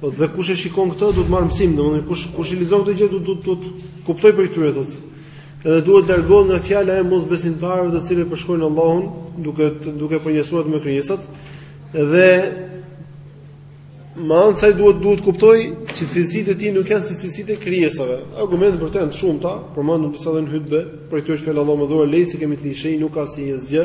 Po dhe kush e shikon këtë duhet të marr mësim, domethënë kush kush i lexon këtë gjë duhet duhet kuptoj prej tyre thotë. Edhe duhet të largohet nga fjala e mosbesimtarëve të cilët përshkruajnë Allahun duke duke përnjësuar me krijesat dhe me anë saj duhet duhet të kuptoj që cilësitë e tij nuk janë si cilësitë e krijesave. Argumente për të janë të shumta, përmendëm disa në hutbe, prej tyre është fjala e Allahut madhëruar lejse kemithlihi shej, nuk ka si ai asgjë.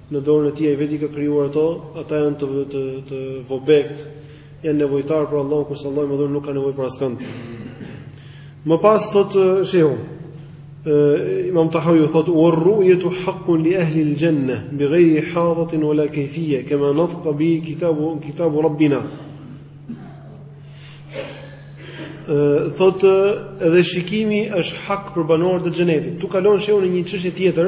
Në dorën e Tij, Ai vetë i ka krijuar ato, ata janë të, të, të vobektë, janë nevojtarë për Allahun, kurse Allahu i Madhëruar nuk ka nevojë për askënd. Më pas thotë Shehu, Imam Tahawi thot wa ru'yatu haqqun li ahli al-janna bighayri ihatatin wala kayfiyya kama nataqa bihi kitabu kitabu rabbina thot edhe shikimi është hak për banorët e xhenetit tu kalon shehu në një çështje tjetër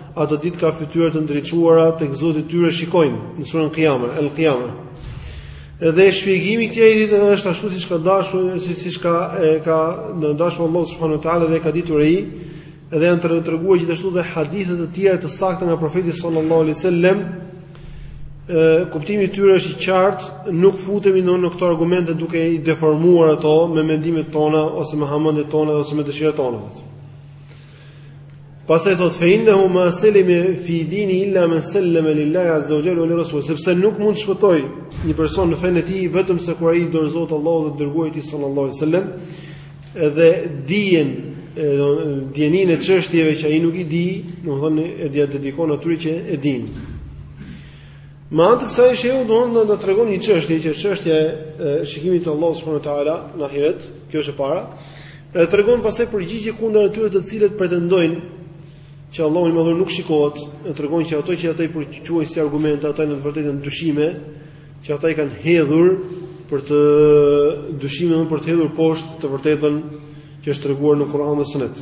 Atë ditë ka fytyra të ndriçuara tek Zoti i tyre shikojnë në surën Qiyamah, El Qiyamah. Dhe shpjegimi i këtij ajeti është ashtu siç ka dashur, si siç ka e ka dashur Allahu subhanahu wa taala dhe e ka ditur ai, dhe janë të treguar gjithashtu dhe hadithe të tjera të sakta nga profeti sallallahu alaihi wasallam. Kuptimi i tyre është i qartë, nuk futemi në në këto argumente duke i deformuar ato me mendimet tona ose me hamendjet tona ose me dëshirat tona. Pastaj thot fe innehu ma selime fi dini illa men selleme lillahi azza wa jalla wa lirrasul, sepse nuk mund të shpëtoj një person në fenë e tij vetëm se kur ai i dorëzohet Allahut dhe të dërguarit tij sallallahu alaihi wasallam, edhe dijen dijeninë e çështjeve që ai nuk i di, domethënë e ia dedikon atyre që e dinë. Me anë të kësaj shehu do të na tregojë një çështje që është çështja e shikimit të Allahut subhanahu wa taala në ahiret, kjo është e para. E tregon pastaj përgjigje kundër atyre të cilët pretendojnë që Allahu i Madhur nuk shikohet, e tregon që ato që ata i quajnë si argumente, ata në të vërtetë janë dyshime që ata i kanë hedhur për të dyshime për të hedhur poshtë të vërtetën që është treguar në Kur'an dhe Sunet.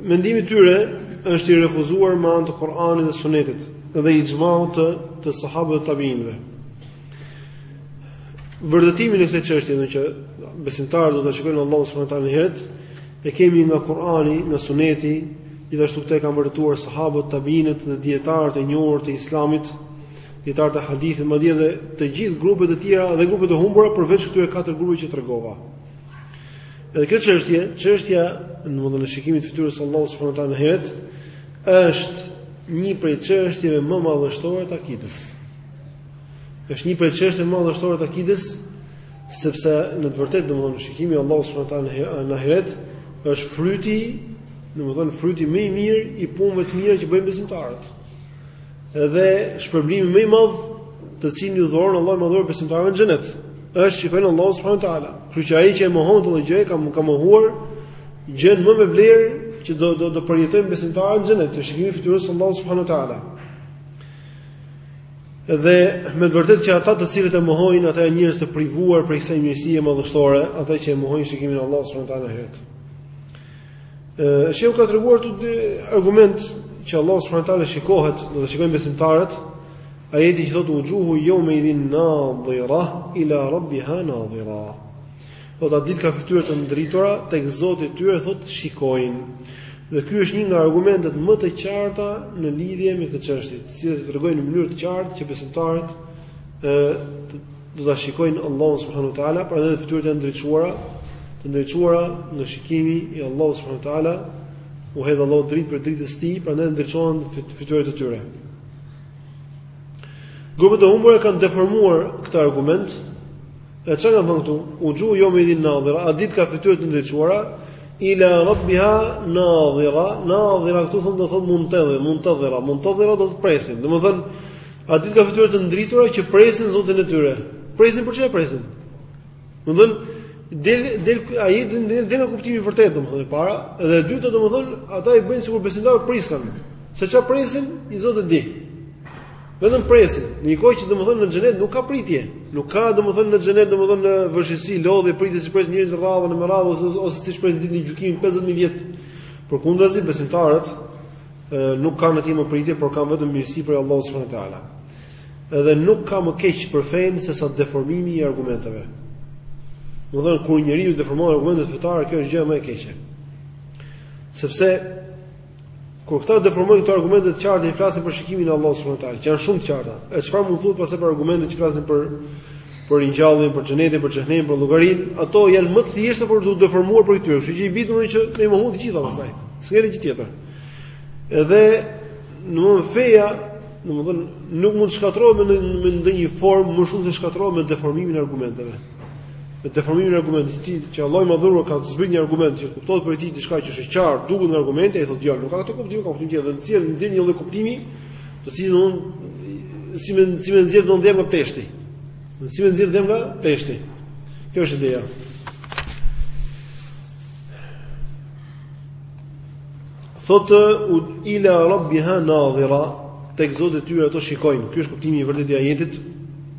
Mendimi i tyre është i refuzuar me anë të Kur'anit dhe Sunetit dhe ixhmait të, të sahabëve të tabiinëve. Vërtetimin e kësaj çështje që besimtarët do ta shikojnë Allahun subhanahu wa taala në ahiret, e kemi nga Kur'ani, nga Suneti, gjithashtu këtë e kanë vërtetuar sahabët, tabiinët dhe dietarët e njohur të Islamit, dietarët e hadithit, madje edhe të gjithë grupet e tjera dhe grupet e humbura përveç këtyre katër grupeve që tregova. Edhe kjo çështje, çështja domethënë e shikimit të fytyrës së Allahut subhanahu wa taala në ahiret, është një prej çështjeve më madhështore të akidës. Është një prej çështjeve më madhështore të akidës, sepse në të vërtetë domethënë shikimi i Allahut subhanahu wa taala në ahiret është fryti, domethënë fryti më i mirë i punëve të mira që bëjnë besimtarët. Dhe shpërblimi më i madh, të cilin ju dhuron Allahu i Madhëruar besimtarëve në xhenet, është të shikojnë Allahun subhanahu wa taala. Kështu që ai që e mohon këtë gjë, ka ka mohuar gjën më me vlerë që do do të përjetojnë besimtarët në xhenet, shikimin e fytyrës së Allahut subhanahu wa taala. Dhe me të vërtetë që ata të cilët e mohojnë, ata janë njerëz të privuar prej kësaj mirësie madhështore, ata që e mohojnë shikimin e Allahut subhanahu wa taala në ahiret. Shehu ka treguar këtu argument që Allahu subhanahu wa taala shikohet, do ta shikojnë besimtarët, ajeti që thotë wujuhun yawma idhin nadhira ila rabbiha nadhira. Thotë a ditë ka fytyra të ndritura tek Zoti i tyre thotë shikojnë. Dhe ky është një nga argumentet më të qarta në lidhje me këtë çështje, të cilat e tregojnë në mënyrë të qartë që besimtarët ë do ta shikojnë Allahun subhanuhu teala, prandaj dhe fytyrat janë të ndriçuara, të ndriçuara nga shikimi i Allahut subhanuhu teala, u hedh Allahu dritë prej dritës së tij, prandaj ndriçohen fytyrat e tyre. Grupet e humbura kanë deformuar këtë argument. E çka kanë thënë këtu? Wujuhun yawma idhin nadhira, a ditë ka fytyra të ndriçuara, ila rabbiha nadhira, nadhira këtu thonë do thotë muntadhi, muntadhira, muntadhira do thotë presin. Domethënë A ditë ka fytyra të ndritura që presin zotin e tyre. Presin për ça e presin? Domethënë del del ajeti del, del nga kuptimi i vërtetë domethënë e para dhe e dyta domethënë ata i bëjnë sikur besimtarët priskan. Se çfarë presin? Një Zot e di. Vetëm presin. Në një kohë që domethënë në xhenet nuk ka pritje. Nuk ka domethënë në xhenet domethënë në vështirësi, lodhje, pritje si presin njerëzit radhën në radhë ose, ose si presin ditën e gjykimit 50000 vjet. Përkundrazi besimtarët nuk kanë aty më pritje, por kanë vetëm mirësi prej Allahut subhanahu wa taala. Edhe nuk ka më keq për fenë se sa deformimi i argumenteve. Domethënë kur njeriu deformon argumentet fetare, kjo është gjëja më e keqe. Sepse kur këta deformojnë këto argumente të qarta, që flasin për shikimin e Allahut subhanahu wa taala, që janë shumë të qarta. E çfarë mund të thotë pastaj për argumentet që flasin për për ringjalljen, për xhenetin, për xhehenemin, për llogarinë, ato janë më të thjeshta për t'u deformuar prej këtyre. Kështu që i bie domethënë që me i mohu të gjitha pastaj. S'ngeli gjë tjetër. Edhe domethënë feja, domethënë, nuk mund të shkatërrohet me, me ndonjë formë, më shumë se shkatërrohet me deformimin e argumenteve. Me deformimin e argumenteve, që, që Allahu i Madhëruar ka zbrit një argument, që kuptohet prej tij diçka që është e qartë, duket në argument, e thotë jo, nuk ka këtë kuptim, ka kuptim tjetër, dhe nxjerr, nxjerr një lloj kuptimi, si i thonë, si me, si me nxjerrë dhjamë nga pleshti. Si me nxjerrë dhjamë nga pleshti. Kjo është ideja. Thotë ila rabbiha nadhira, tek Zoti i tyre ato shikojnë. Ky është kuptimi i vërtetë i ajetit.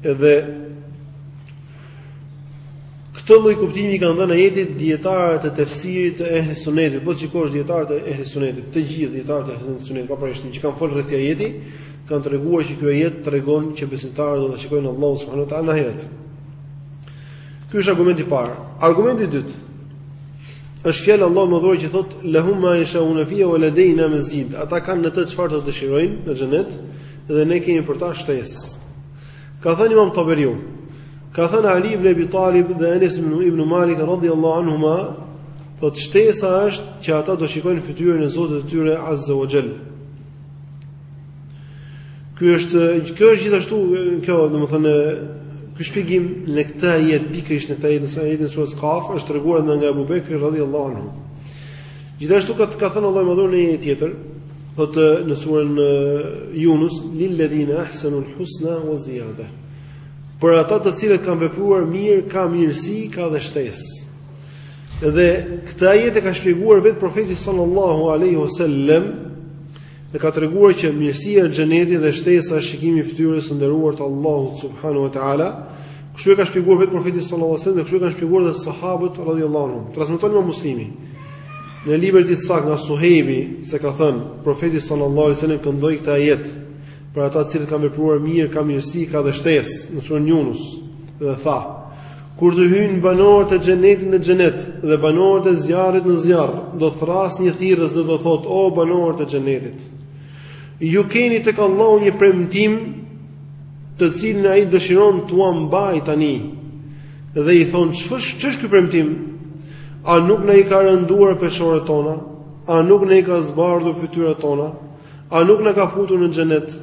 Edhe këtë lloj kuptimi kanë dhënë ajetit dietarët e tefsirit të ehli sunetit. Po shikosh dietarët e ehli sunetit, të gjithë dietarët e ehli sunetit, pa përjashtim që kanë folur rreth ajetit, kanë treguar që ky ajet tregon që besimtarët do të shikojnë Allahun subhanuhu teala në ahiret. Ky është argumenti i parë. Argumenti i dytë, Është fjala e Allahut të Madhëruar që thotë lahum ma yashauna fiha wa ladayna mazid. Ata kanë në të çfarë të dëshirojnë në xhenet dhe ne kemi për ta shtesë. Ka thënë Imam Taberiu, ka thënë Ali ibn Abi Talib dhe Anas ibn Malik radhiyallahu anhuma, thotë shtesa është që ata do shikojnë fytyrën e Zotit të tyre Azza wa Jall. Ky është kjo është gjithashtu kjo, domethënë ky shpjegim në këtë ajet pikërisht në këtë ajet në ajetin e surës Kaf është treguar edhe nga Abu Bekri radhiyallahu anhu. Gjithashtu ka ka thënë Allahu i Madhëruar në ajet tjetër, thotë në surën Yunus lil ladina ahsanul husna wa ziyada. Për ata të cilët kanë vepruar mirë, ka mirësi, ka dhe shtesë. Dhe këtë ajet e ka shpjeguar vetë profeti sallallahu alaihi wasallam Dhe ka treguar që mirësia është xheneti dhe shtesa është shikimi i fytyrës së nderuar të Allahut subhanahu wa taala. Kështu e ka shpjeguar vetë profeti sallallahu alajhi wasallam dhe kështu e kanë shpjeguar edhe sahabët radhiyallahu anhum. Transmeton Imam Muslimi në librin e saktë nga Suhejbi se ka thënë profeti sallallahu alajhi wasallam këndoi këtë ajet për ata të cilët kanë vepruar mirë, ka mirësi, ka dhe shtesë në surën Yunus dhe tha Kur të hyjnë banorët e xhenetit në xhenet dhe banorët e zjarrit në zjarr, do thërrasë një thirrës dhe do thotë: "O banorët e xhenetit, ju keni tek Allahu një premtim, të cilin ai dëshiron t'ua mbajë tani." Dhe i thonë: "Ç'është, ç'është ky premtim? A nuk na i ka rënduar peshoret tona? A nuk na i ka zbardhur fytyrat tona? A nuk na ka futur në xhenet?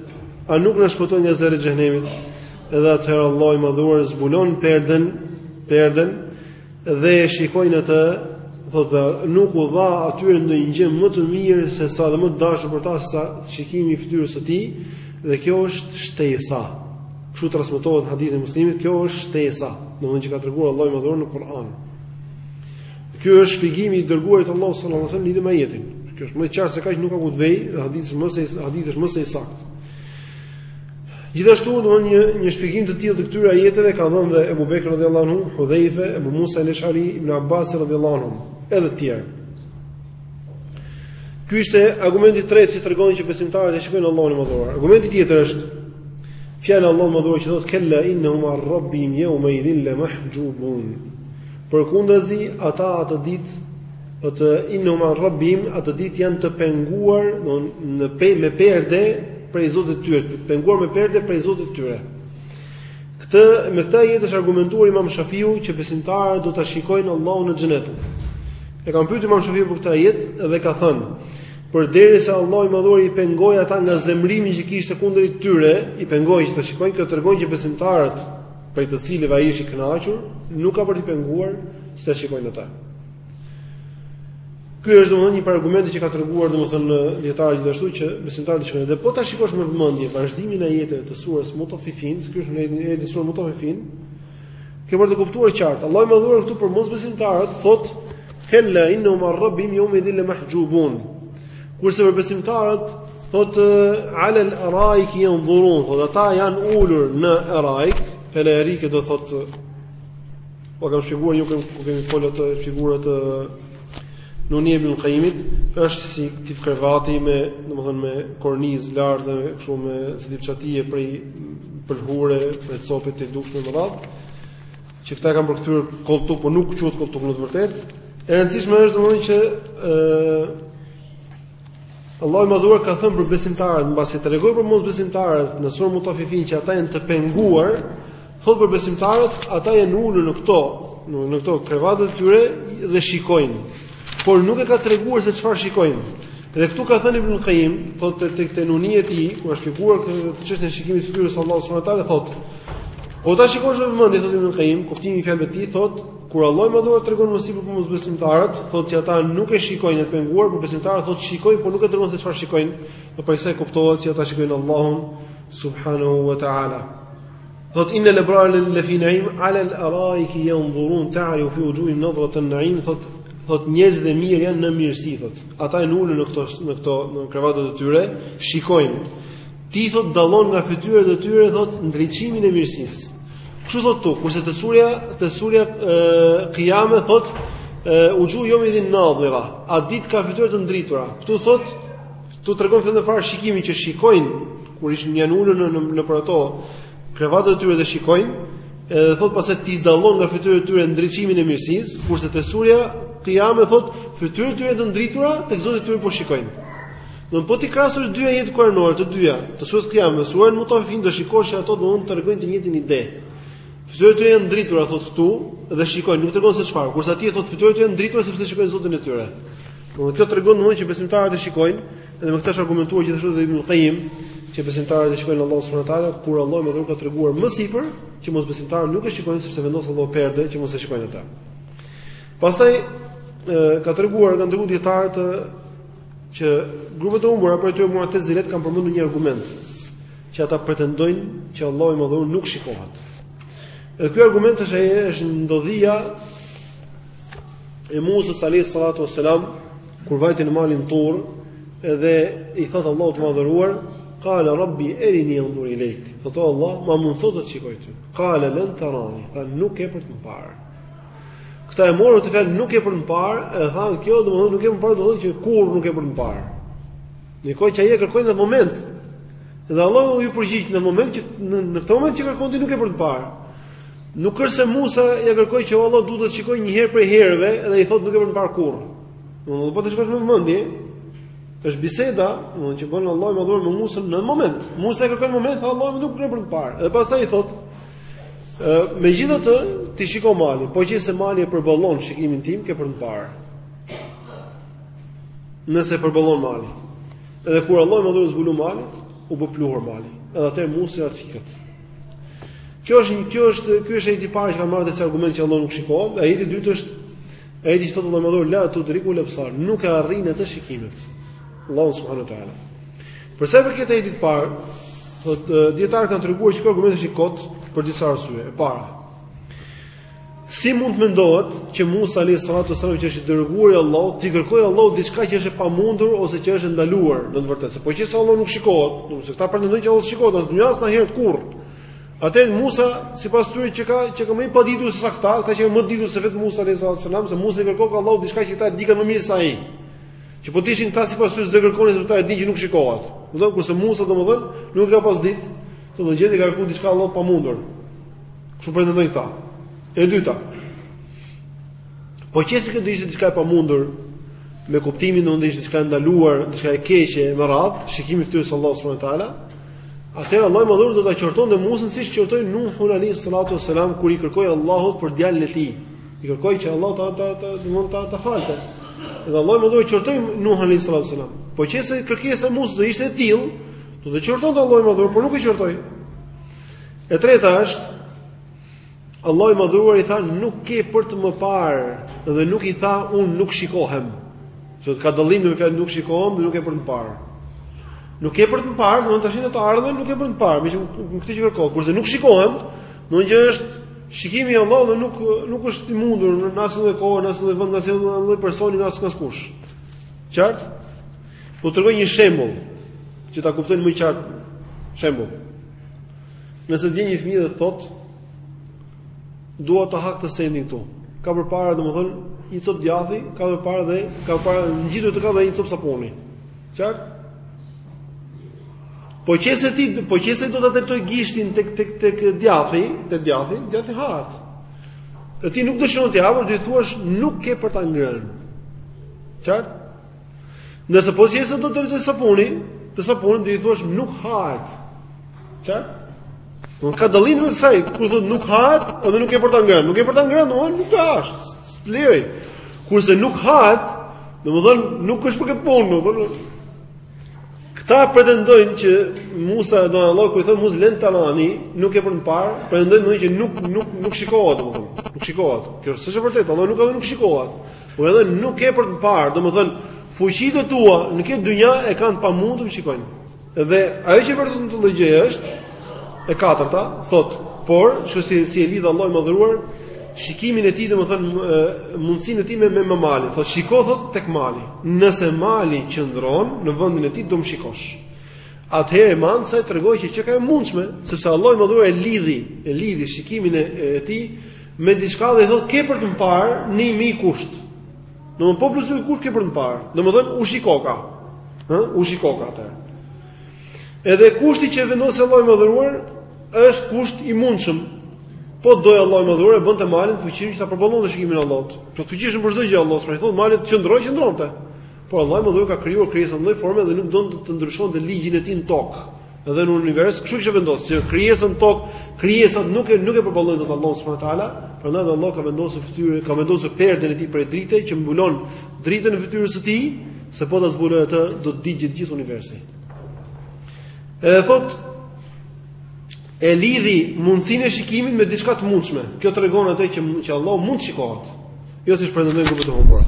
A nuk na shpëtoi nga zjarri i xhehenemit? Edhe atëherë Allahu i Madhëruar zbulon perden, perden dhe e shikojnë atë, thotë, nuk u dha atyre ndonjë gjë më të mirë se sa dhe më të dashur për ta sesa shikimi i fytyrës së tij, dhe kjo është shtesa. Kështu transmetohet në hadithin e Muslimit, kjo është shtesa, domethënë që ka treguar Allahu i Madhëruar në Kur'an. Ky është shpjegimi i të dërguarit të Allahut sallallahu alajhi wasallam lidhur me ajetin. Kjo është më e qartë se kaq nuk ka ku të vejë, hadithi më se hadithi është më se i saktë. Gjithashtu domethënë një një shpjegim të tillë të këtyre ajeteve ka dhënë dhe Abu Bekr radhiyallahu anhu, Hudhaifa, Abu Musa al-Ashari, Ibn Abbas radhiyallahu anhu, edhe të tjerë. Ky ishte argumenti i tretë që tregon që besimtarët e shikojnë Allahun e Madhëruar. Argumenti tjetër është fjala e Allahut të Madhëruar që thotë kella innahum ar-rabbihim yawma idhil la mahjubun. Përkundrazi, ata atë ditë, thotë innahum an rabbihim, atë ditë janë të penguar, domethënë pe, me perde prej Zotit të tyre, të penguar me perde prej Zotit të tyre. Këtë me këtë ajet është argumentuar Imam Shafiu që besimtarët do ta shikojnë Allahun në xhenet. E kanë pyetur Imam Shafiu për këtë ajet dhe ka thënë: Përderisa Allahu i Madhuar i pengoi ata nga zemërimi që kishte kundrejt tyre, i pengoi që ta shikojnë, kjo tregon që besimtarët prej të cilëve ai është i kënaqur, nuk ka për t'i penguar që ta shikojnë atë. Ky është domethënë një argument që ka treguar domethënë dijetarët gjithashtu që besimtarët e shikojnë dhe po ta shikosh me vëmendje vazhdimin e ajeteve të sures Mutafifin, se ky është ajeti në suren Mutafifin, ke për të kuptuar qartë. Allahu i Madhuar këtu për mosbesimtarët, thotë kella innahum an rabbihim yawmaidhin la mahjubun. Kurse për besimtarët thot alal araik yanzurun, thot ata janë ulur në araik, el erike do thot e kam shpjeguar kur kemi kemi folur, ato figurat te Nunija e ibn Qayyimit, është si tip krevati me, domethënë me kornizë lart dhe kështu me si tip çatie prej pëlhure, prej cope të dukshëm të rrallë. që këta e kanë përkthyer kolltuk, por nuk quhet kolltuk në të vërtetë. E rëndësishme është domethënë që ë Allahu i madhuar ka thënë për besimtarët, mbasi tregoi për mosbesimtarët në suren Mutafifin që ata janë të penguar, thotë për besimtarët, ata janë ulur në këto, në, në këto krevate të tyre dhe shikojnë. Por nuk e ka treguar se çfarë shikojnë. Dhe këtu ka thënë Ibn Qayyim, thotë tek te nunia e tij, kur ka shpjeguar këtë çështje të shikimit të fytyrës së Allahut subhanahu wa taala thotë. Po ta shikosh me vëmendje thotë Ibn Qayyim, kuptimi i fjalëve të tij thotë, kur Allahu i Madhuar tregon më sipër për mosbesimtarët, thotë që ata nuk e shikojnë, janë të penguar, për besimtarët thotë shikojnë, por nuk e tregon se çfarë shikojnë. Pra prej kësaj kuptohet që ata shikojnë Allahun subhanahu wa taala. Thot innal abrara la fi na'im ala al-ara'ik yanzurun ta'rifu fi wujuhihim nadrat an-na'im thot thot njerëzit e mirë janë në mirësi thot ata janë ulur në këto në këto në krevatet e tyre shikojnë ti thot dallon nga fytyrat e tyre thot ndriçimin e mirësisë kështu thot ktu kurse te surja te surja qiyame thot wujuhun yawmaidhin nadhira atë dit ka fytyra të ndritura këtu thot Këtu tregon fillimisht shikimin që shikojnë kur ishin janë ulur në nëpër ato krevatet e tyre dhe shikojnë, edhe thot pastaj ti dallon nga fytyrat e tyre ndriçimin e mirësisë, kurse te surja Qiyame thot fytyrat e tyre të ndritura tek Zoti i tyre po shikojnë. Do po ti krahasosh dy ajete kuranore, të dyja, të sures Qiyame, sures Mutafifin do shikosh se ato domethënë tregojnë të njëjtën ide. Fytyrat e tyre janë të ndritura thot këtu dhe shikojnë, nuk tregon se çfarë, kurse atje thot fytyrat e tyre janë të ndritura sepse shikojnë Zotin e tyre. Por kjo tregon domosdoshmë që besimtarët e shikojnë, dhe me këtë është argumentuar gjithashtu edhe Ibn Qayyim, që besimtarët e shikojnë Allahun subhanahu wa taala, kur Allahu i madhëruar ka treguar më sipër që mosbesimtarët nuk e shikojnë sepse vendos Allahu perde që mos e shikojnë ata. Pastaj ka treguar kanë treguar dietarët që grupet e humbura për ato mu'tazilet kanë përmendur një argument që ata pretendojnë që Allahu i madhëruar nuk shikohet. Dhe ky argument është ai është ndodhia e Musës alayhi salatu wasalam kur vajte në malin Tur dhe i thotë Allahut të madhëruar qala rabbi erini anzur ilejk po thotë Allah ma mundso të shikoj ty qala lan tarani tha nuk ke për të më parë këta e morën këtë fjalë nuk ke për të më parë e thanë kjo domethënë nuk ke për të më parë do të thotë që kurrë nuk ke për të më parë ndërkohë që ai e kërkoi në moment dhe Allahu iu përgjigj në moment që në këtë moment që kërkon ti nuk ke për të më parë Nuk është se Musa ia kërkoi që Allah dua të shikoj një herë prej herëve dhe i thotë nuk ke për të më parë kurrë. Domthonë po ta shikosh me vëmendje. Është biseda, domthonë që bën Allahu i madhëruar me Musa në moment. Musa e kërkon në moment, Allahu nuk ke për të më parë. Dhe pastaj i thotë Megjithatë, ti shikoje malin, po qe se mali e përballon shikimin tim, ke për të më parë. Nëse e përballon mali. Edhe kur Allahu i madhëruar iu zbulua malit, u bë pluhur mali. Edhe atëherë Musës i ra të fikët. Kjo është kjo është ky është ajeti i parë që kanë marrë këta si argument që Allahu nuk shikohet, ajeti i dytë është ajeti që thotë Allahu i madhëruar la tudrikuhul ebsar, nuk e arrijnë atë shikimet. Allahu subhanahu wa taala. Për sa i përket ajetit të parë, thotë dietarët kanë treguar që kjo argument është i kot për disa arsye. E para, Si mund të mendohet që Musa alayhi salatu wasallam që është i dërguar i Allahut, t'i kërkojë Allahut diçka që është e pamundur ose që është e ndaluar në të vërtetë? Sepse po qe se Allahu nuk shikohet, do të thotë ata pretendojnë që Allahu s'shikohet as në dynja as në ahiret kurrë. Atëherë Musa sipas tyre qenka qenka më i paditur se sa këta, qenkan më të ditur se vetë Musa alayhi salatu wasallam, se Musa i kërkoi Allahut diçka që ata e dikan më mirë se ai. Që po të ishin këta sipas tyre s'e kërkonin se ata e dinë që nuk shikohet. Do të thotë kurse Musa domethënë nuk ka pas ditë, të do gjeti kërkoi diçka Allahut të pamundur. Kështu pretendojnë këta. E dyta. Po qe se kjo do ishte diçka e pamundur me kuptimin do të ishte diçka e ndaluar, diçka e keqe me radhë, shikimi i fytyrës së Allahut subhanahu wa taala. Atëherë Allahu i madhëruar do ta qortonte Musën siç qortoi Nuhun alayhi salatu wasalam kur i kërkoi Allahut për djalin e tij. I kërkoi që Allah ta ta ta domethënë ta ta falte. Dhe Allahu i madhëruar e qortoi Nuhun alayhi salatu wasalam. Po qe se kërkesa e Musës do ishte e tillë, do ta qortonte Allahu i madhëruar, por nuk e qortoi. E treta është Allahu i madhruar i tha nuk ke për të më parë dhe nuk i tha unë nuk shikohem. Dhe ka dallim me fjalën nuk shikohem dhe nuk ke për të më parë. Nuk ke për të më parë, domethënë tashi në të ardhmen nuk ke për të më parë, meqë nuk këtë që kërkon, kurse nuk shikohem, domethënë është shikimi i Allahut dhe nuk nuk është i mundur në asnjë lloj kohë, në asnjë lloj vend, në asnjë lloj personi, në asnjë kush. Qartë? Po ju tregoj një shembull që ta kuptojnë më qartë shembull. Nëse vjen një fëmijë dhe thotë dua të ha këtë sendin këtu. Ka përpara domethënë një copë djathi, ka përpara dhe ka përpara ngjitur ka dhe një copë sapuni. Qartë? Po qe se ti, po qe se do ta drejtojë gishtin tek tek tek djathi, te djathi, djathi hahet. Dhe ti nuk dëshiron t'ia japësh, do i thuash nuk ke për ta ngrënë. Qartë? Nëse po qe se do ta drejtojë te sapuni, te sapuni do i thuash nuk hahet. Qartë? Nuk ka dallim mes asaj, kur thotë nuk hahet, edhe nuk ke për ta ngrënë, nuk ke për ta ngrënë, domthonë nuk ta lejoj. Kurse nuk hahet, domthonë nuk është për këtë punë, domthonë. Këta pretendojnë që Musa do Allahu kur i thotë Musait len terani, nuk ke për të më parë, pretendojnë domthonë që nuk nuk nuk shikohet domthonë. Nuk shikohet. Kjo s'është e vërtetë, Allahu nuk ka thënë nuk shikohet. Por i tha nuk ke për të më parë, domethënë fuqitë e tua në këtë dynja e kanë të pamundur të më shikojnë. Dhe ajo që vërteton këtë lloj gjëje është e katërta, thotë, por shiko si si e lidh Allahu i madhëruar shikimin e tij domethënë mundësinë e tij me me malin. Thotë shiko thotë tek mali. Nëse mali qëndron në vendin e tij do më shikosh. Atëherë me anë të kësaj tregoi që qenka e mundshme, sepse Allahu i madhëruar e lidhi, e lidhi shikimin e, e tij Me diçka dhe i thotë ke për të më parë me një kusht. Domthonë po u plotësua ky kusht ke për të më parë. Domthonë u shikoka. Ë, u shikoka atëherë. Edhe kushti që vendosi Allahu i madhëruar është kusht i mundshëm. Po donte Allahu i madhëruar e bënte malin të fuqishëm që ta përballonte shikimin e Allahut. I plotfuqishëm për çdo gjë Allahu subhanahu thotë malit qëndro qëndronte. Por Allahu i madhëruar ka krijuar krijesat në këtë lloj forme dhe nuk do ta ndryshonte ligjin e tij në tokë. edhe në univers, kështu kishte vendos që krijesat në tokë, krijesat nuk e nuk e përballojnë dot Allahun subhanahu wa taala, prandaj dhe Allahu ka vendosur fytyrën, ka vendosur perden e tij prej drite që mbulon dritën e fytyrës së tij, se po ta zbulojë atë do të digjet gjithë universi. E thotë e lidhi mundësinë e shikimit me diçka të mundshme. Kjo tregon atë që që Allahu mund të shikohet. Jo siç pretendojnë grupet e humbura.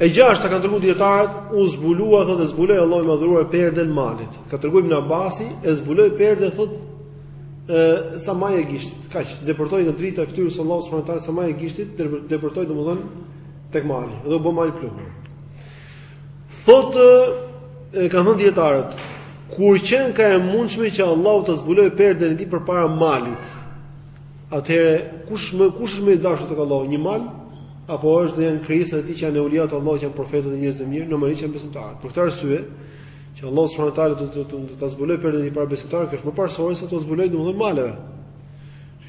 E gjashta kanë treguar dietarët, u zbulua thotë e zbuloi Allahu i madhëruar perden malit. Ka treguar Ibn Abasi, e zbuloi perden thotë ë sa maja e gishtit. Kaq, deportoi në drita e fytyrës së Allahut subhanahu taala sa maja e gishtit, deportoi domethënë tek mali, dhe u bë mali pluhur. Thotë e kanë thënë dietarët, kur qenka e mundshme që Allahu ta zbulojë perden e tij përpara malit. Atëherë, kush më kush është më i dashur tek Allahu, një mal apo është dhe janë krijesat e tij që janë euliat e Allahut, janë profetët e njerëzit e mirë, normalisht janë besimtarët. Për këtë arsye, që Allahu subhanahu wa taala do të do ta zbulojë perden para besimtarëve, kjo është më parësore se ta zbulojë domethënë maleve.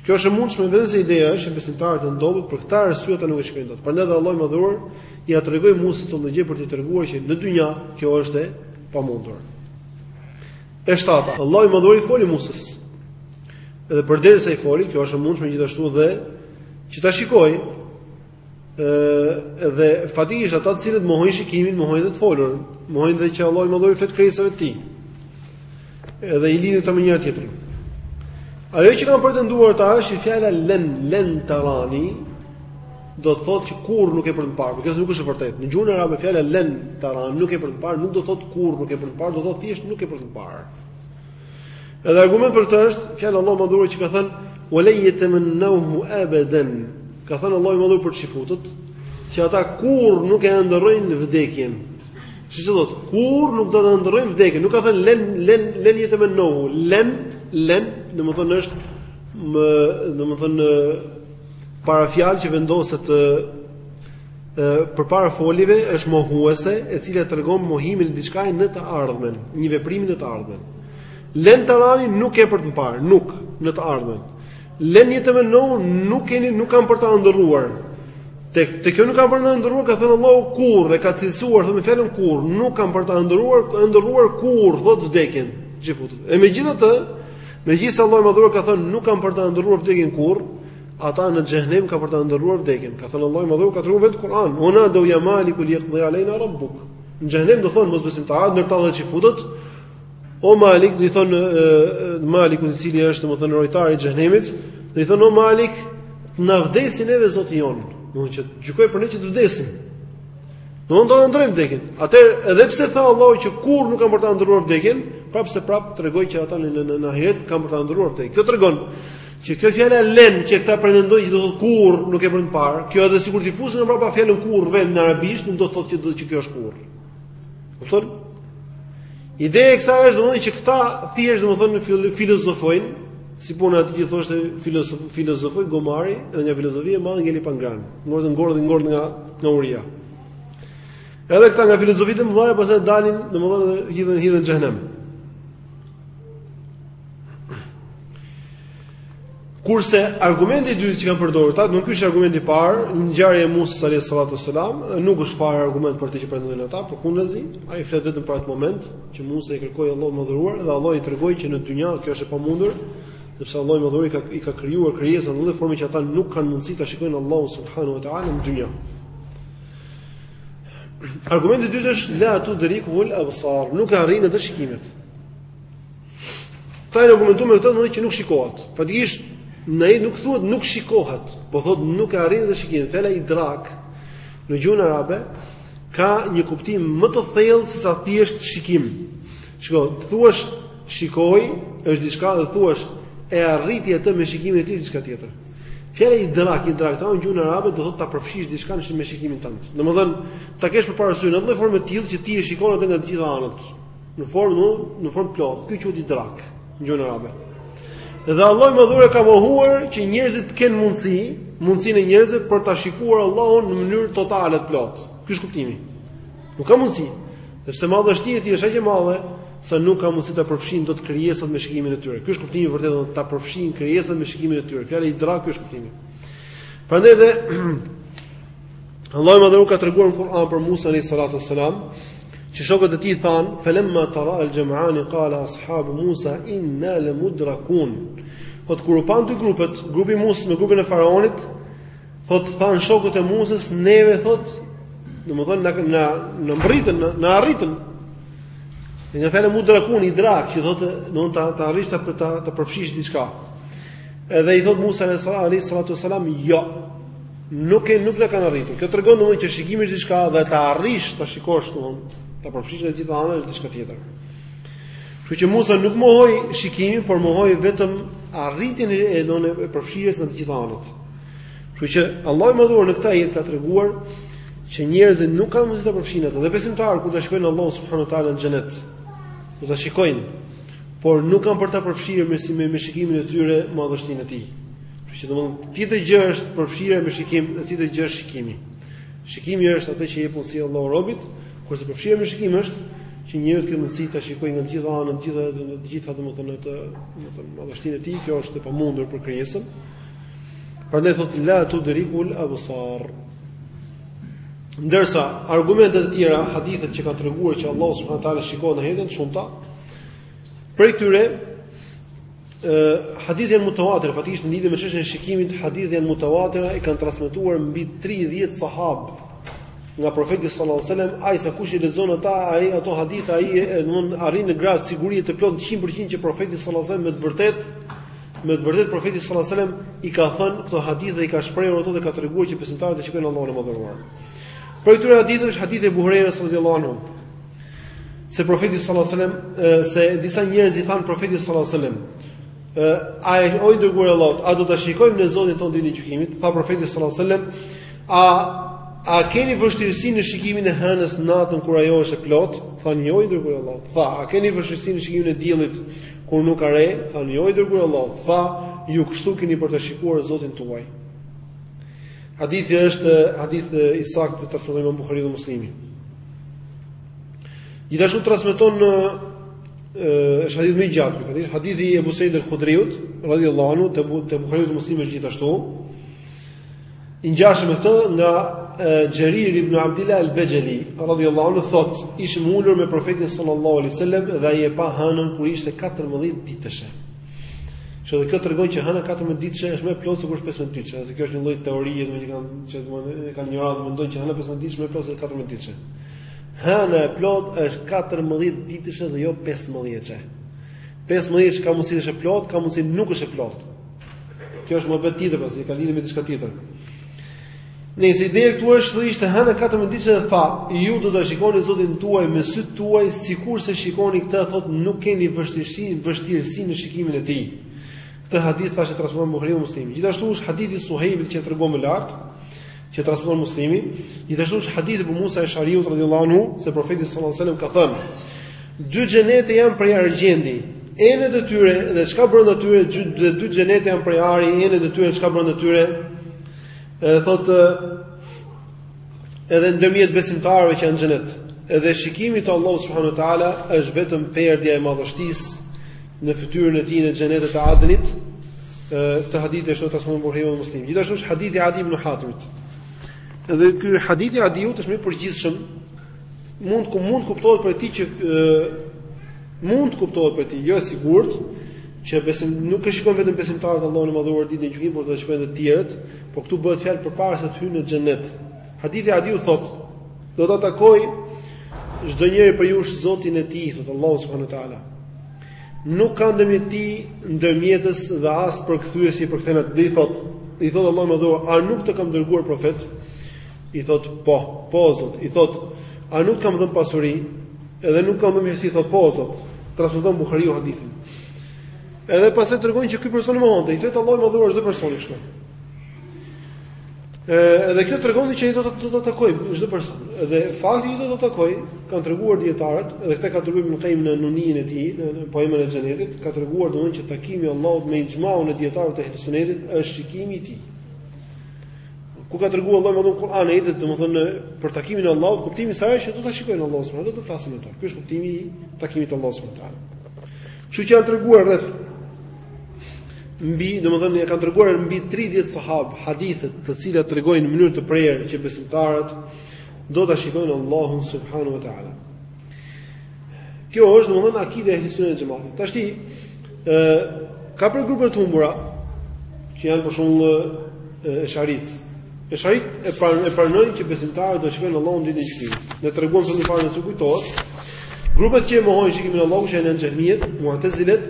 Kjo është e mundshme vetëm se në dynja është që besimtarët të dobët për këtë arsye ata nuk e shikojnë dot. Prandaj Allahu i madhëruar ia tregoi Musait në dynja për të treguar që në dynja kjo është e pamundur. E shtata, Allahu i madhëruar i foli Musës. Edhe përderisa i foli, kjo është e mundshme gjithashtu dhe që ta shikojë, ë dhe faktikisht ata të cilët mohojnë shikimin, mohojnë dhe të folurit, mohojnë dhe që Allahu i madhëruar u flet krijesave të tij. Edhe i lidhin ata me njëra tjetrin. Ajo që kanë pretenduar ata është fjala len len tarani, do të thotë që kurrë nuk ke për të më parë, por kjo nuk është e vërtetë. Në gjuhën arabe fjala len tarani nuk ke për të më parë, nuk do të thotë kurrë nuk ke për të më parë, do të thotë thjesht nuk ke për të më parë. Edhe argument për këtë është fjala e Allahut të madhëruar që ka thënë walan yatamannahu abadan. Ka thënë Allahu i madhëruar për çifutët që ata kurrë nuk e ëndërrojnë vdekjen. Siç e thotë, kurrë nuk do ta ëndërrojnë vdekjen. Nuk ka thënë len len len jetemennohu, len len, domethënë është më domethënë parafjalë që vendoset përpara foljeve është mohuese, e cila tregon mohimin e diçkaje në të ardhmen, një veprimi në të ardhmen. Len tarani nuk ke për të më parë, nuk në të ardhmen. Len jetemennohu nuk keni nuk kanë për ta ëndërruar. Te te kjo nuk kanë për ta ëndërruar, ka thënë Allahu kurrë e ka cilësuar, domethënë me fjalën kurrë, nuk kanë për ta ëndërruar, ëndërruar kurrë, thotë vdekjen. Çifutët. E megjithatë, megjithëse Allahu i madhëruar ka thënë nuk kanë për ta ëndërruar vdekjen kurrë, Ata në xhehenem kanë për ta ëndërruar vdekjen. Ka thënë Allahu i Madhëruar ka treguar vetë në Kur'an, "Wa nadaw ya maliku li yaqdi aleyna rabbuk." Në xhehenem do thonë mosbesimtarët ndër ta dhe çifutët, "O Malik, do i thonë Malikut i cili është domethënë rojtari i xhehenemit, do i thonë O Malik, na vdestë neve Zoti jon." Do të thotë, "Gjykoftë për ne që të vdesim." Domethënë ëndërrojnë vdekjen. Atëherë, edhe pse tha Allahu që kurrë nuk kanë për ta ëndërruar vdekjen, prapse prapë tregoi që ata në në në ahiret kanë për ta ëndërruar vdekjen. Kjo tregon Që kjo fjala len që këta pretendojnë që do të thotë kurr, nuk e vën parë. Kjo edhe sikur t'i fusim nga prapa fjalën kurr vend në arabisht, nuk do të thotë që do të që kjo është kurr. Kupton? Ideja e kësaj është domethënë që këta thjesht domethënë filozofojnë, si puna e atij thoshte filozof filozofoi gomari, edhe nga filozofia e madhe ngeli pa ngran. Ngordhën ngordhën ngordhën nga nga uria. Edhe këta nga filozofitë e mëdha pastaj dalin domethënë hidhen hidhen në xhenem. Kurse argumenti i dytë që kanë përdorur ata, ky argumenti i parë, ngjarja e Musës alayhi salatu wasalam, nuk është fare argument për atë që pretendojnë ata, përkundrazi, ai flet vetëm për atë moment që Musa i kërkoi Allahut të madhëruar dhe Allahu i tregoi që në dynja kjo është e pamundur, sepse Allahu i madhëruar i ka i ka krijuar krijesat në një formë që ata nuk kanë mundësi ta shikojnë Allahun subhanahu wa taala në dynja. Argumenti i dytë është la tudrikuhul absar, nuk e arrijnë atë shikimet. Ata argumentojnë me këtë mënyrë që nuk shikohet. Faktikisht në ajet nuk thuhet nuk shikohet, po thotë nuk e arrijnë atë shikimet. Fjala idrak në gjuhën arabe ka një kuptim më të thellë se sa thjesht shikim. Shiko, të thuash shikoj është diçka dhe të thuash e arriti atë me shikimin e tij diçka tjetër. Fjala idrak, idrak, në gjuhën arabe do thotë ta përfshish diçka me shikimin tënd. Domethën ta kesh përpara syve në një formë të tillë që ti e shikon atë nga të gjitha anët. Në formë, në formë të plotë. Ky quhet idrak në gjuhën arabe. Dhe Allahu i madhëruar ka mohuar që njerëzit të kenë mundësi, mundësinë e njerëzve për ta shikuar Allahun në mënyrë totale të plotë. Ky është kuptimi. Nuk ka mundësi, sepse madhështia e tij është aq e madhe sa nuk ka mundësi ta përfshin dot krijesat me shikimin e tyre. Ky është kuptimi i vërtetë, dot ta përfshin krijesat me shikimin e tyre. Fjala idrak ky është kuptimi. Prandaj dhe Allahu i madhëru ka treguar në Kur'an për Musa alayhi salatu wasalam, që shokët e tij than, "Falamma tara al-jam'an qala ashabu Musa inna lamudrakun." Po kur u pan dy grupet, grupi i Musës me grupin e faraonit, Thot than shokët e Musës, neve thot, domethënë na na na mbritën, na, na arritën. Me një fjalë mudrakun idrak, që do të thotë ta arrish ta ta, ta përfshish diçka. Edhe i thot Musa alayhi salatu wasalam, jo. Nuk e nuk na kanë arritur. Kjo tregon domethënë që shikimi është diçka dhe ta arrish ta shikosh domethënë, ta përfshish nga të gjitha anët është diçka tjetër. Kështu që Musa nuk mohoi shikimin, por mohoi vetëm arritjen e domethënë e përfshirjes nga të gjitha anët. Kështu që Allahu i Madhuar në këtë ajet ka treguar që njerëzit nuk kanë mundësi ta përfshijnë atë. Dhe besimtarët kur ta shikojnë Allahun subhanahu wa taala në xhenet, do ta shikojnë, por nuk kanë për ta përfshirë me si me, me shikimin e tyre madhështinë e tij. Kështu që domethënë tjetër gjë është përfshirja me shikim, dhe tjetër gjë është shikimi. Shikimi është atë që i jep mundësi Allahu robit, kurse përfshirja me shikim është që njeriu ka mundësi ta shikojë nga të gjitha anët, të gjitha të gjitha domethënë atë, domethënë madhështinë e tij, kjo është e pamundur për krijesën. Prandaj thotë la tudrikul absar. Ndërsa argumentet e tjera, hadithet që kanë treguar që Allahu subhanahu wa taala shikohet në ahiret janë të shumta, prej këtyre haditheve janë mutawatir, faktikisht në lidhje me çështjen e shikimit, hadithet janë mutawatir, i kanë transmetuar mbi 30 sahabë nga profeti sallallahu alajhi wasallam, aq sa kush i lexon ata, ai ato hadithe ai do të arrijë në gradë sigurie të plotë 100% që profeti sallallahu alajhi wasallam me të vërtetë Me të vërtetë profeti sallallahu alajhi wasallam i ka thënë këto hadithe dhe i ka shprehur ato dhe ka treguar që besimtarët e shikojnë Allahun e Madhëruar. Prej këtyre haditheve është hadithi i Ebu Hurejrës radhiyallahu anhu. Se profeti sallallahu alajhi wasallam se disa njerëz i thanë profetit sallallahu alajhi wasallam, a e o i dërguar i Allahut, a do ta shikojmë ne Zotin tonë ditën e gjykimit? Tha profeti sallallahu alajhi wasallam, a a keni vështirësi në shikimin e hënës natën kur ajo është e plotë? Thanë jo, o i dërguar i Allahut. Tha, a keni vështirësi në shikimin e diellit Kur nuk ka re, thanë, jo i dërguar i Allahut, tha, ju kështu keni për ta shikuar Zotin tuaj. Hadithi është hadith i saktë e transmeton imam Buhariu dhe Muslimi. Gjithashtu transmeton ë është hadith më i gjatë, hadithi i Abu Sa'id al-Khudriut radhiyallahu anhu te te Buhariu dhe Muslimi gjithashtu. I ngjashëm me këtë, nga Xherir ibn Abdullah al-Bexheli, radhiyallahu anhu thotë, ishim ulur me profetin sallallahu alaihi wasallam dhe ai e pa hënën kur ishte 14 ditëshe. Kështu dhe kjo tregon që hëna 14 ditëshe është më e plotë se kur është 15 ditëshe, se kjo është një lloj teorie që kanë që domethënë kanë njerëz dhe mendojnë që hëna 15 ditëshe më e plotë se 14 ditëshe. Hëna e plotë është 14 ditëshe dhe jo 15 ditëshe. 15 ditëshe ka mundësi është e plotë, ka mundësi nuk është e plotë. Kjo është muhabet tjetër, pasi ka lidhje me diçka tjetër. Nejse, ideja këtu është që ishte hënë 14 ditë dhe tha, ju do ta shikoni Zotin tuaj me sytë tuaj, sikurse shikoni këtë, thotë nuk keni vështirësi, vështirësi në shikimin e tij. Këtë hadith thashë e transmeton Buhariu Muslimi. Gjithashtu është hadithi i Suhejbit që e treguam më lart, që e transmeton Muslimi, gjithashtu është hadithi i Ebu Musa el-Eshariut radhiyallahu anhu se profeti sallallahu alajhi wasallam ka thënë: Dy xhenete janë prej argjendi, enët e tyre dhe çka brenda tyre, dhe dy xhenete janë prej ari, enët e tyre çka brenda tyre. Edhe thotë edhe ndërmjet besimtarëve që janë në xhenet dhe shikimit të Allahut subhanahu wa taala është vetëm perdja e madhështisë në fytyrën e tij në xhenetet e Adnit, këtë hadith e transmeton Sahih Buhariu dhe Muslimi. Gjithashtu është hadithi i Adi ibn Hatimit. Dhe ky hadith i Adiut është më i përgjithshëm, mund ku mund kuptohet për ti që e, mund kuptohet për ti, jo e sigurt, që besim nuk e shikojnë vetëm besimtarët Allahun e madhëruar ditën e gjykimit, por do ta shikojnë të tjerët, por këtu bëhet fjalë përpara se të hyjnë në xhenet. Hadithi i Adiut thotë, do ta takojë çdo njeri prej jush Zotin e tij, thotë Allahu subhanahu wa taala. Nuk ka ndërmjet tij ndërmjetës dhe as përkthyes t'i përkthejë atë dhe i thotë, i thotë Allahu i madhëruar, a nuk të kam dërguar profet? I thotë, po, po Zot. I thotë, a nuk kam dhënë pasuri? Edhe nuk kam dhënë mirësi, i thotë, po Zot. Transmeton Buhariu hadithin. Edhe pastaj tregon që ky person mohonte, i thotë Allahu i madhëruar çdo personi kështu. Ëh dhe kjo tregon që ai do të do të takojë çdo person. Dhe fakti që do ta takojë, kanë treguar dietarët, edhe këtë ka treguar Ibn Qayyim në Nunijen e tij, në poemën e Xhenetit, ka treguar domethënë që takimi i Allahut me ixhmaun e dietarëve të Ehli Sunetit është shikimi i tij. Ku ka treguar Allahu në Kur'an edhe domethënë për takimin e Allahut, kuptimi i saj është që do ta shikojnë Allahun subhanahu wa taala, do të flasin me ta. Ky është kuptimi i takimit të Allahut subhanahu wa taala. Kështu që janë treguar rreth mbi, domethënë e kanë treguar mbi 30 sahabë hadithe, të cilat tregojnë në mënyrë të prerë që besimtarët do ta shikojnë Allahun subhanahu wa taala. Kjo është domethënë akide e Ehli Sunetit dhe xhematit. Tashti ë ka prej grupeve të humbura që janë për shembull esharitë. Esharitë e pranë e pranojnë që besimtarët do ta shikojnë Allahun ditën e gjykimit. Ne treguam se më parë nëse ju kujtohet, grupet që e mohojnë shikimin e Allahut janë xhehmitë, mu'tazilet,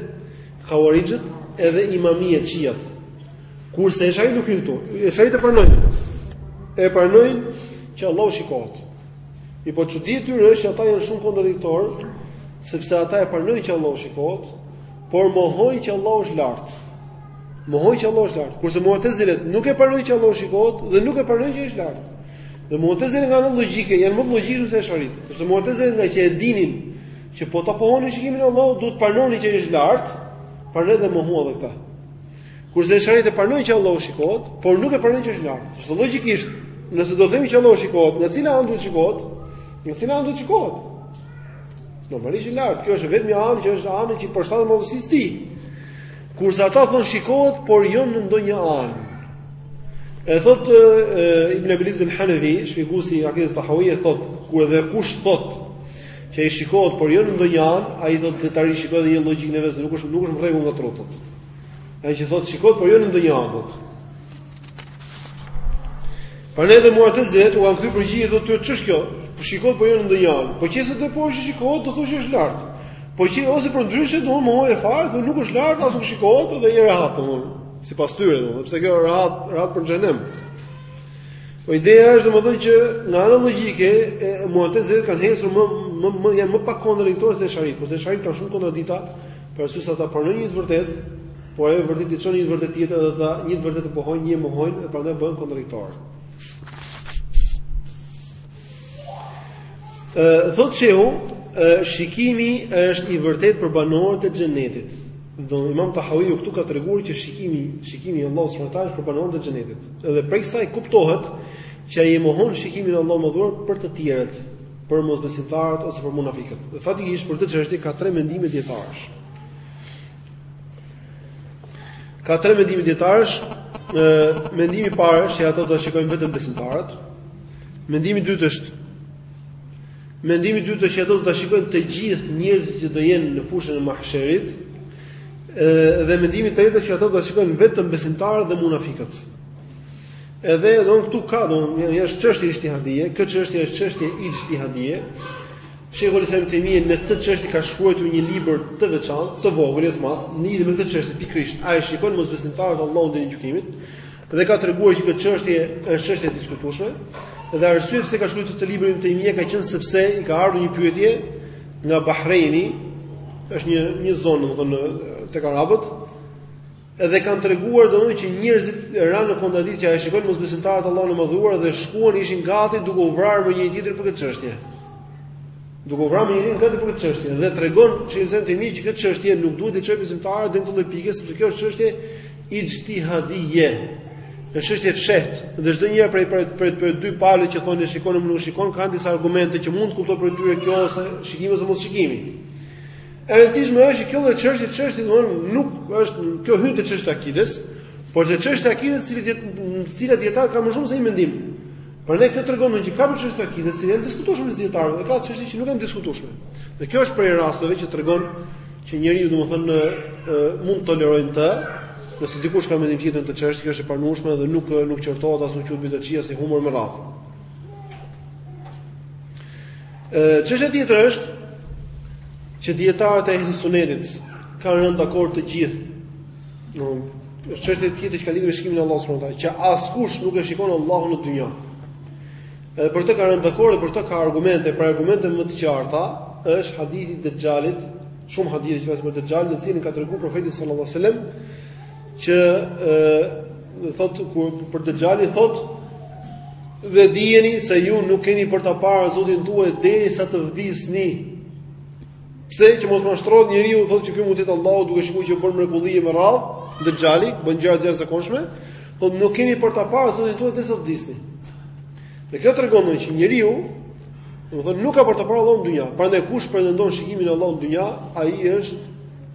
Khawarijët edhe imamijet shiat. Kurse esharitë nuk hyjnë këtu. Esharitë e pranojnë. E pranojnë që Allahu shikohet. Po çudia e tyre është që ata janë shumë kontradiktorë, sepse ata e pranojnë që Allahu shikohet, por mohojnë që Allahu është lart. Mohojnë që Allahu është lart. Kurse muatezilet nuk e pranojnë që Allahu shikohet dhe nuk e pranojnë që është lart. Dhe muatezilet nga ana logjike, janë më të logjikshëm se esharitë. Sepse muatezilet ngaqë e dinin Që po ta pohonin shikimin e Allahut, duhet të pranonin që është lart, prandaj e mohuan edhe këtë. Kurse esharitë e pranojnë që Allahu shikohet, por nuk e pranojnë që është lart. Sepse logjikisht, nëse do të themi që Allahu shikohet, në cilën anë do të shikohet? Në cilën anë do të shikohet? Normalisht lart, kjo është vetëm një anë që është anë që i përshtatet madhështisë së tij. Kurse ata thonë shikohet, por jo në ndonjë anë. E thotë Ibn Abil Izz al-Hanafi, shpjeguesi i Aqidës Tahawiyya thotë, kur edhe kush thotë Që ai shikohet, por jo në ndonjë anë, ai do të ta rishikojë dhe një logjikë në vete, nuk është nuk është rregull nga trutë. Ai që thotë shikohet, por jo në ndonjë anë. Për ne dhe Mu'tazilët, u kam kthy përgjigje dhe do të ç'është kjo, po shikohet për po jo në ndonjë anë. Po qe se po është shikohet, do thosh është lart. Po që ose për ndryshe do mohojë fare, do nuk është lart, as nuk shikohet dhe je rehat, domthonë, sipas tyre, domthonë, sepse kjo është rehat, rehat për xhenem. Po ideja është domethënë që nga ana logjike Mu'tazilit kanë hesur më më më janë më pak kontradiktorë se Esharit, por se Esharit kanë shumë kontradikta, për arsye se ata pranojnë një të vërtetë, por ajo vërtet i çon një të vërtetë tjetër dhe ata një të vërtetë e pohojnë, një e mohojnë dhe prandaj bëhen kontradiktorë. Ë thotë Shehu, shikimi është i vërtetë për banorët e xhenetit. Do Imam Tahawiu këtu ka treguar që shikimi, shikimi i Allahut subhanahu wa taala është për banorët e xhenetit. Edhe prej kësaj kuptohet që ai e mohon shikimin e Allahut madhëruar për të tjerët, për mosbesimtarët ose për munafiqët. Dhe faktikisht për këtë çështje ka tre mendime dijetarësh. Ka tre mendime dijetarësh. Mendimi i parë është se atë do ta shikojnë vetëm besimtarët. Mendimi i dytë është Mendimi i dytë është që atë do ta shikojnë të gjithë njerëzit që do jenë në fushën e mahsherit, dhe mendimi i tretë është që atë do ta shikojnë vetëm besimtarët dhe munafiqët. Edhe don këtu ka don, një është çështje ijtihadie, kjo çështje është çështje ijtihadie. Sheikhul Islam Ibn Tejmije në këtë çështje ka shkruar një libër të veçantë, të vogël, jo të madh, në lidhje me këtë çështje pikërisht. A e shikojnë mosbesimtarët Allahun ditën e gjykimit, dhe ka treguar që kjo çështje është çështje e diskutueshme dhe arsyeja pse ka shkruar këtë libër Ibn Taymija ka qenë sepse i ka ardhur një pyetje nga Bahreini, është një një zonë domethënë tek arabët, dhe kanë treguar domethënë që njerëzit ranë në kontradiktë që a e shikojnë mosbesimtarët Allahun e madhëruar dhe shkuan ishin gati duke u vrarë me njëri-tjetrin për këtë çështje. Duke u vrarë me njëri-tjetrin gati për këtë çështje dhe tregon Shejh Ibn Taymija që kjo çështje nuk duhet t'i çojë besimtarët deri në këtë pikë sepse kjo është çështje ixhtihadije, është çështje e fshehtë dhe çdo njëra prej prej prej dy palëve që thonë e shikon apo nuk shikon kanë disa argumente që mund të kuptohet prej tyre kjo ose shikimi ose mos shikimi. E rëndësishme është që kjo lloj çështje çështje domthonë nuk është kjo hyn te çështjet e akides, por te çështjet e akides, në të cilat dijetarët kanë më shumë se një mendim. Prandaj kjo tregon që ka prej çështjeve akide, që janë të diskutueshme mes dijetarëve, dhe ka çështje që nuk janë të diskutueshme. Dhe kjo është prej rasteve që tregon që njeriu domethënë mund të tolerojë të, nëse dikush ka mendim tjetër në këtë çështje, kjo është e pranueshme dhe nuk nuk qortohet as nuk quhet bidatçi as i humbur me radhë. Ë çështja tjetër është që dijetarët e Ehlusunetit kanë rënë dakord të gjithë Një çështje tjetër që ka lidhje me shikimin e Allahut subhanahu wa taala, që askush nuk e shikon Allahun në dynja. Edhe për këtë kanë rënë dakord për këtë ka argumente, për argumente më të qarta, është hadithi i Dexhalit, shumë hadithe që flasin për Dexhalin, në të cilin ka treguar profeti sallallahu alajhi wasallam që ë thot kur për Dexhalin thot dhe dijeni se ju nuk keni për ta parë Zotin tuaj derisa të vdisni. Pse që mos mashtrohet njeriu thotë që ky mund të jetë Allahu duke shikuar që bën mrekulli me radhë, Dexhali, bën gjëra të jashtëzakonshme, po nuk keni për ta parë zotin tuaj derisa të vdisni. Dhe kjo tregon që njeriu, domethënë nuk ka për ta parë Allahun në dynja. Prandaj kush pretendon shikimin e Allahut në dynja, ai është,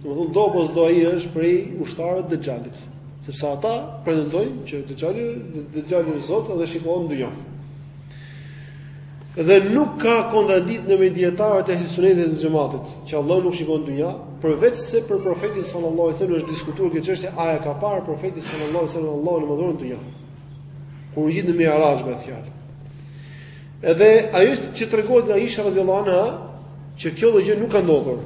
domethënë do apo s'do ai është prej ushtarëve të Dexhalit. Sepse ata pretendojnë që Dexhali, Dexhali është Zot dhe e shikojnë në dynja. Dhe nuk ka kontradiktë në mes dijetarëve të Ehli Sunnetit dhe Xhematit, që Allahu nuk shikohet në dynja, përveç se për profetin sallallahu alajhi wasallam është diskutuar kjo çështje, a e ka parë profeti sallallahu alajhi wasallam Allahun e madhëruar në dynja. Kur u ngjit në Mi'raj bie fjala. Edhe ajo që tregohet nga Aisha radhiyallahu anha, që kjo lloj gjë nuk ka ndodhur.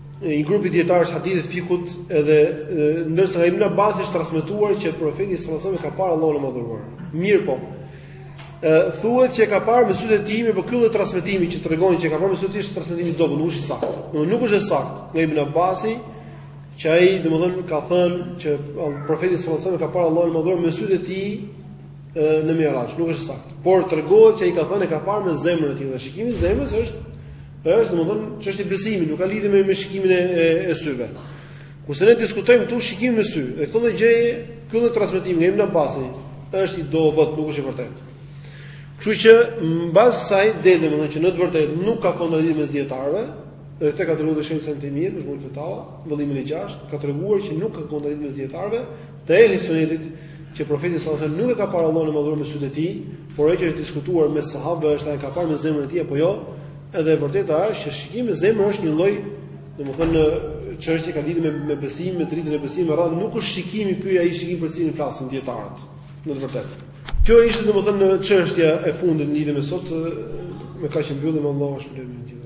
Një grup dijetarësh të hadithit fikhut edhe ndërsa nga Ibn Abbasi është transmetuar që profeti sallallahu alajhi wasallam e ka parë Allahun e madhëruar. Mirpo, ë thuhet që e ka parë me sytë e tij, por ky lloj transmetimi që tregon që e ka parë me sytë e tij është transmetim i dobët, nuk është i saktë. Nuk është i saktë nga Ibn Abbasi që ai domethënë ka thënë që profeti sallallahu alajhi wasallam e ka parë Allahun e madhëruar me sytë e tij në Miraj, nuk është e saktë. Por tregohet që ai ka thënë e ka parë me zemrën e tij dhe shikimi i zemrës është është domethënë çështje e besimit, nuk ka lidhje me, me shikimin e, e, e syve. Kurse ne diskutojmë këtu shikimin me sy, dhe kjo gjë ky lloj transmetimi nga Ibn Abbasi është i dobët, nuk është i vërtetë. Kështu që mbas kësaj del domethënë që në të vërtetë nuk ka kontradiktë mes dijetarëve, dhe këtë e ka treguar Shejhul Islam Ibn Tejmije, në Mexhmu fetava, vëllimin e gjashtë, ka treguar që nuk ka kontradiktë mes dijetarëve, të ehli sunetit që profeti sallallahu alajhi wasallam nuk e ka parë Allahun e madhëruar me sytë e tij, por ajo që është diskutuar mes sahabëve është a e ka parë me zemrën e tij apo jo? Edhe e vërteta është që shikimi me zemër është një lloj, domethënë çështje ka lidhje me me besimin, me dritën e besimit, me radhë nuk është shikimi ky ai shikim për cilin flasin dijetarët. Në të vërtetë. Kjo ishte domethënë çështja e fundit në lidhje me sot, me kaq e mbyllim Allahu ju shpërbleftë të gjithëve.